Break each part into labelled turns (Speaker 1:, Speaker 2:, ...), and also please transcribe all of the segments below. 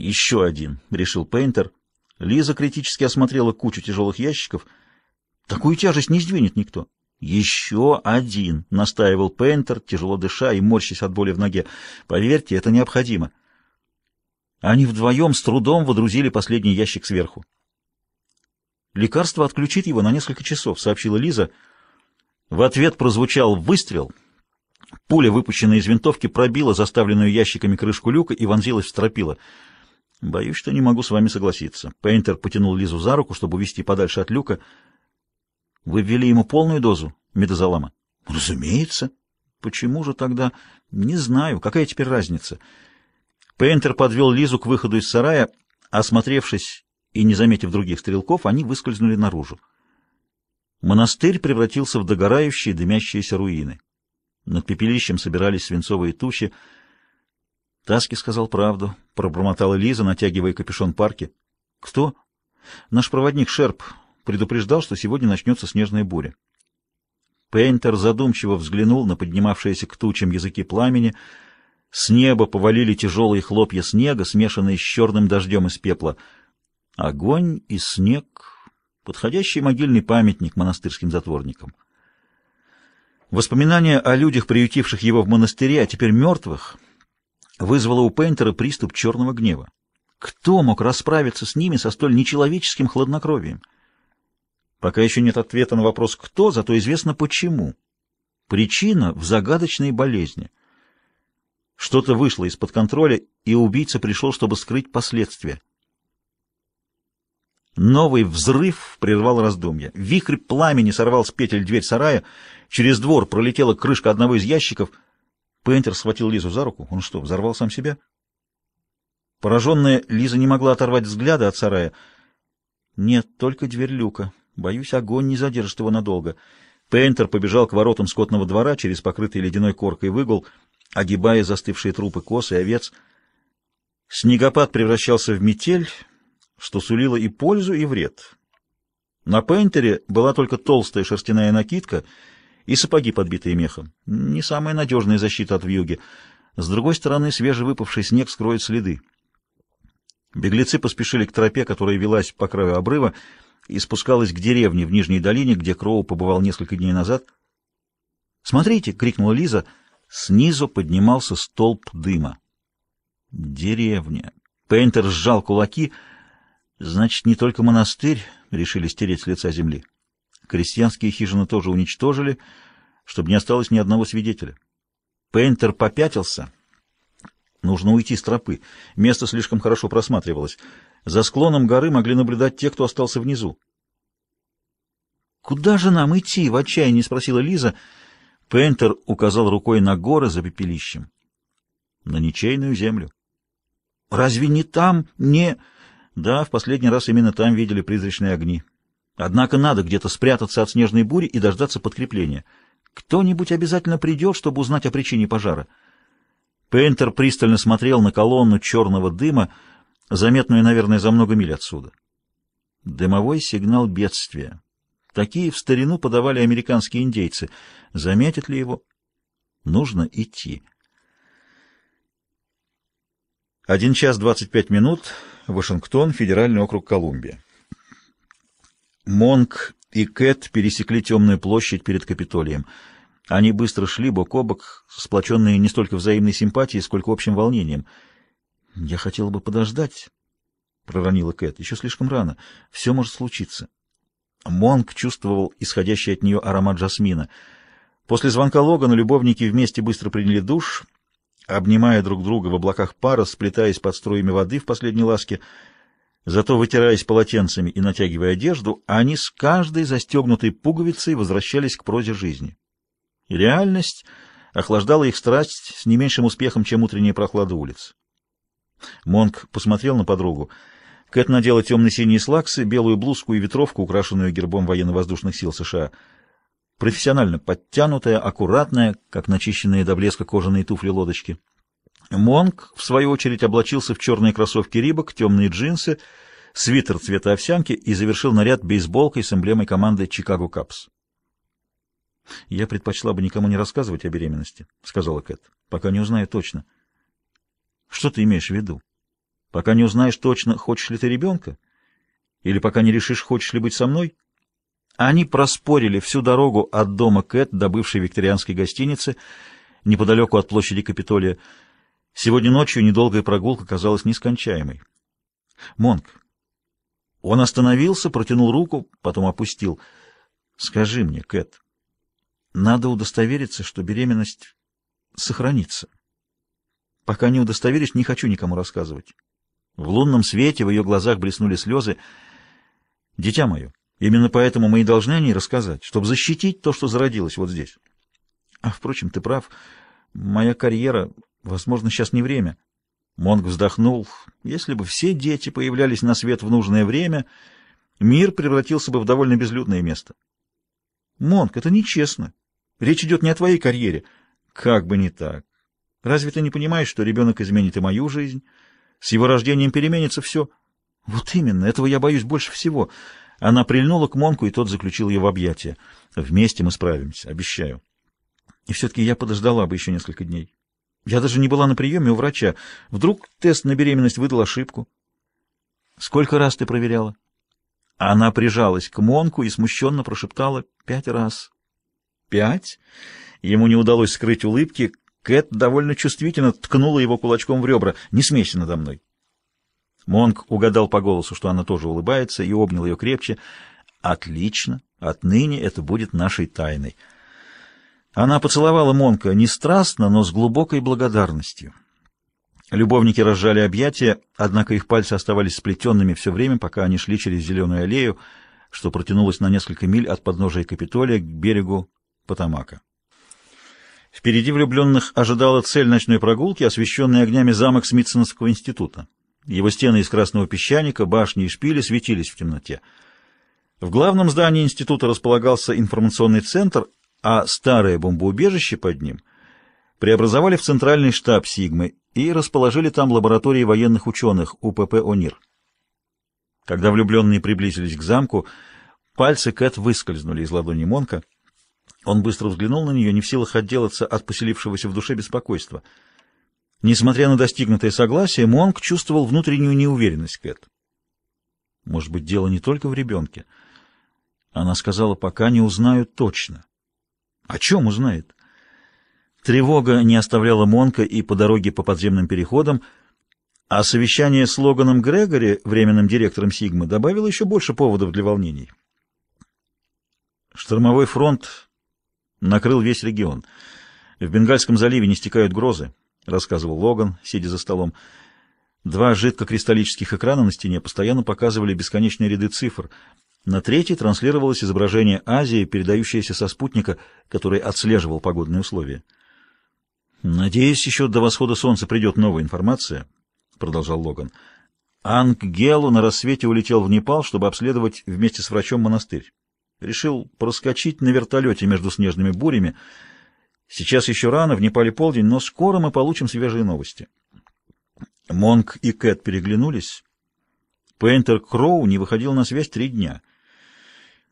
Speaker 1: «Еще один», — решил Пейнтер. Лиза критически осмотрела кучу тяжелых ящиков. «Такую тяжесть не сдвинет никто». «Еще один», — настаивал Пейнтер, тяжело дыша и морщась от боли в ноге. «Поверьте, это необходимо». Они вдвоем с трудом водрузили последний ящик сверху. «Лекарство отключит его на несколько часов», — сообщила Лиза. В ответ прозвучал выстрел. Пуля, выпущенная из винтовки, пробила заставленную ящиками крышку люка и вонзилась в стропила. «Боюсь, что не могу с вами согласиться». Пейнтер потянул Лизу за руку, чтобы увести подальше от люка. «Вы ввели ему полную дозу медозолама?» «Разумеется». «Почему же тогда?» «Не знаю. Какая теперь разница?» Пейнтер подвел Лизу к выходу из сарая. Осмотревшись и не заметив других стрелков, они выскользнули наружу. Монастырь превратился в догорающие дымящиеся руины. Над пепелищем собирались свинцовые тучи. Таски сказал правду, пробормотала Лиза, натягивая капюшон парки. Кто? Наш проводник Шерп предупреждал, что сегодня начнется снежная буря. Пейнтер задумчиво взглянул на поднимавшиеся к тучам языки пламени. С неба повалили тяжелые хлопья снега, смешанные с черным дождем из пепла — Огонь и снег — подходящий могильный памятник монастырским затворникам. Воспоминания о людях, приютивших его в монастыре, а теперь мертвых, вызвало у Пейнтера приступ черного гнева. Кто мог расправиться с ними со столь нечеловеческим хладнокровием? Пока еще нет ответа на вопрос «кто», зато известно почему. Причина в загадочной болезни. Что-то вышло из-под контроля, и убийца пришел, чтобы скрыть последствия. Новый взрыв прервал раздумья. Вихрь пламени сорвал с петель дверь сарая. Через двор пролетела крышка одного из ящиков. Пейнтер схватил Лизу за руку. Он что, взорвал сам себя? Пораженная Лиза не могла оторвать взгляда от сарая. Нет, только дверь люка. Боюсь, огонь не задержит его надолго. Пейнтер побежал к воротам скотного двора через покрытый ледяной коркой выгул, огибая застывшие трупы коз и овец. Снегопад превращался в метель что сулило и пользу, и вред. На Пейнтере была только толстая шерстяная накидка и сапоги, подбитые мехом. Не самая надежная защита от вьюги. С другой стороны, свежевыпавший снег скроет следы. Беглецы поспешили к тропе, которая велась по краю обрыва и спускалась к деревне в Нижней долине, где Кроу побывал несколько дней назад. «Смотрите!» — крикнула Лиза. Снизу поднимался столб дыма. «Деревня!» Пейнтер сжал кулаки — Значит, не только монастырь решили стереть с лица земли. Крестьянские хижины тоже уничтожили, чтобы не осталось ни одного свидетеля. Пейнтер попятился. Нужно уйти с тропы. Место слишком хорошо просматривалось. За склоном горы могли наблюдать те, кто остался внизу. «Куда же нам идти?» — в отчаянии спросила Лиза. Пейнтер указал рукой на горы за пепелищем. «На ничейную землю». «Разве не там, не...» Да, в последний раз именно там видели призрачные огни. Однако надо где-то спрятаться от снежной бури и дождаться подкрепления. Кто-нибудь обязательно придет, чтобы узнать о причине пожара. Пейнтер пристально смотрел на колонну черного дыма, заметную, наверное, за много миль отсюда. Дымовой сигнал бедствия. Такие в старину подавали американские индейцы. Заметят ли его? Нужно идти. Один час двадцать пять минут. Вашингтон, Федеральный округ Колумбия. Монк и Кэт пересекли темную площадь перед Капитолием. Они быстро шли бок о бок, сплоченные не столько взаимной симпатией, сколько общим волнением. «Я хотела бы подождать», — проронила Кэт. «Еще слишком рано. Все может случиться». Монк чувствовал исходящий от нее аромат жасмина. После звонка Логана любовники вместе быстро приняли душ — обнимая друг друга в облаках пара, сплетаясь под струями воды в последней ласке, зато вытираясь полотенцами и натягивая одежду, они с каждой застегнутой пуговицей возвращались к прозе жизни. И реальность охлаждала их страсть с не меньшим успехом, чем утренняя прохлада улиц. Монк посмотрел на подругу. Кэт надела темно-синие слаксы, белую блузку и ветровку, украшенную гербом военно-воздушных сил США — профессионально подтянутая, аккуратная, как начищенные до блеска кожаные туфли-лодочки. Монк, в свою очередь, облачился в черные кроссовки Рибок, темные джинсы, свитер цвета овсянки и завершил наряд бейсболкой с эмблемой команды «Чикаго Капс». «Я предпочла бы никому не рассказывать о беременности», — сказала Кэт, — «пока не узнаю точно». «Что ты имеешь в виду?» Пока не узнаешь точно, хочешь ли ты ребенка, или пока не решишь, хочешь ли быть со мной. Они проспорили всю дорогу от дома Кэт до бывшей викторианской гостиницы неподалеку от площади Капитолия. Сегодня ночью недолгая прогулка казалась нескончаемой. Монк. Он остановился, протянул руку, потом опустил. Скажи мне, Кэт, надо удостовериться, что беременность сохранится. Пока не удостоверишь, не хочу никому рассказывать. В лунном свете в ее глазах блеснули слезы. Дитя мое, Именно поэтому мы и должны о ней рассказать, чтобы защитить то, что зародилось вот здесь. А, впрочем, ты прав. Моя карьера, возможно, сейчас не время. Монг вздохнул. Если бы все дети появлялись на свет в нужное время, мир превратился бы в довольно безлюдное место. Монг, это нечестно. Речь идет не о твоей карьере. Как бы не так. Разве ты не понимаешь, что ребенок изменит и мою жизнь? С его рождением переменится все. Вот именно, этого я боюсь больше всего. Она прильнула к Монку, и тот заключил ее в объятия. «Вместе мы справимся, обещаю». И все-таки я подождала бы еще несколько дней. Я даже не была на приеме у врача. Вдруг тест на беременность выдал ошибку. «Сколько раз ты проверяла?» Она прижалась к Монку и смущенно прошептала «пять раз». «Пять?» Ему не удалось скрыть улыбки. Кэт довольно чувствительно ткнула его кулачком в ребра. «Не смейся надо мной. Монг угадал по голосу, что она тоже улыбается, и обнял ее крепче. «Отлично! Отныне это будет нашей тайной». Она поцеловала Монка не страстно, но с глубокой благодарностью. Любовники разжали объятия, однако их пальцы оставались сплетенными все время, пока они шли через зеленую аллею, что протянулось на несколько миль от подножия Капитолия к берегу Потамака. Впереди влюбленных ожидала цель ночной прогулки, освещенный огнями замок Смитсонского института. Его стены из красного песчаника, башни и шпили светились в темноте. В главном здании института располагался информационный центр, а старое бомбоубежище под ним преобразовали в центральный штаб Сигмы и расположили там лаборатории военных ученых УПП «Онир». Когда влюбленные приблизились к замку, пальцы Кэт выскользнули из ладони Монка. Он быстро взглянул на нее, не в силах отделаться от поселившегося в душе беспокойства — Несмотря на достигнутое согласие, Монг чувствовал внутреннюю неуверенность Кэт. Может быть, дело не только в ребенке. Она сказала, пока не узнаю точно. О чем узнает? Тревога не оставляла Монка и по дороге по подземным переходам, а совещание с Логаном Грегори, временным директором Сигмы, добавило еще больше поводов для волнений. Штормовой фронт накрыл весь регион. В Бенгальском заливе не стекают грозы. — рассказывал Логан, сидя за столом. Два жидкокристаллических экрана на стене постоянно показывали бесконечные ряды цифр. На третьей транслировалось изображение Азии, передающееся со спутника, который отслеживал погодные условия. «Надеюсь, еще до восхода солнца придет новая информация», — продолжал Логан. Анг Гелу на рассвете улетел в Непал, чтобы обследовать вместе с врачом монастырь. Решил проскочить на вертолете между снежными бурями — Сейчас еще рано, в Непале полдень, но скоро мы получим свежие новости. Монк и Кэт переглянулись. Пейнтер Кроу не выходил на связь три дня.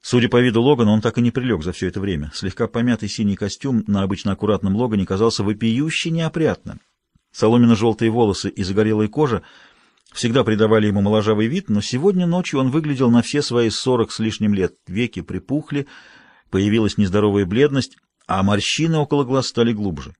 Speaker 1: Судя по виду Логана, он так и не прилег за все это время. Слегка помятый синий костюм на обычно аккуратном Логане казался вопиюще неопрятным. Соломенно-желтые волосы и загорелая кожа всегда придавали ему моложавый вид, но сегодня ночью он выглядел на все свои сорок с лишним лет. Веки припухли, появилась нездоровая бледность, а морщины около глаз стали глубже.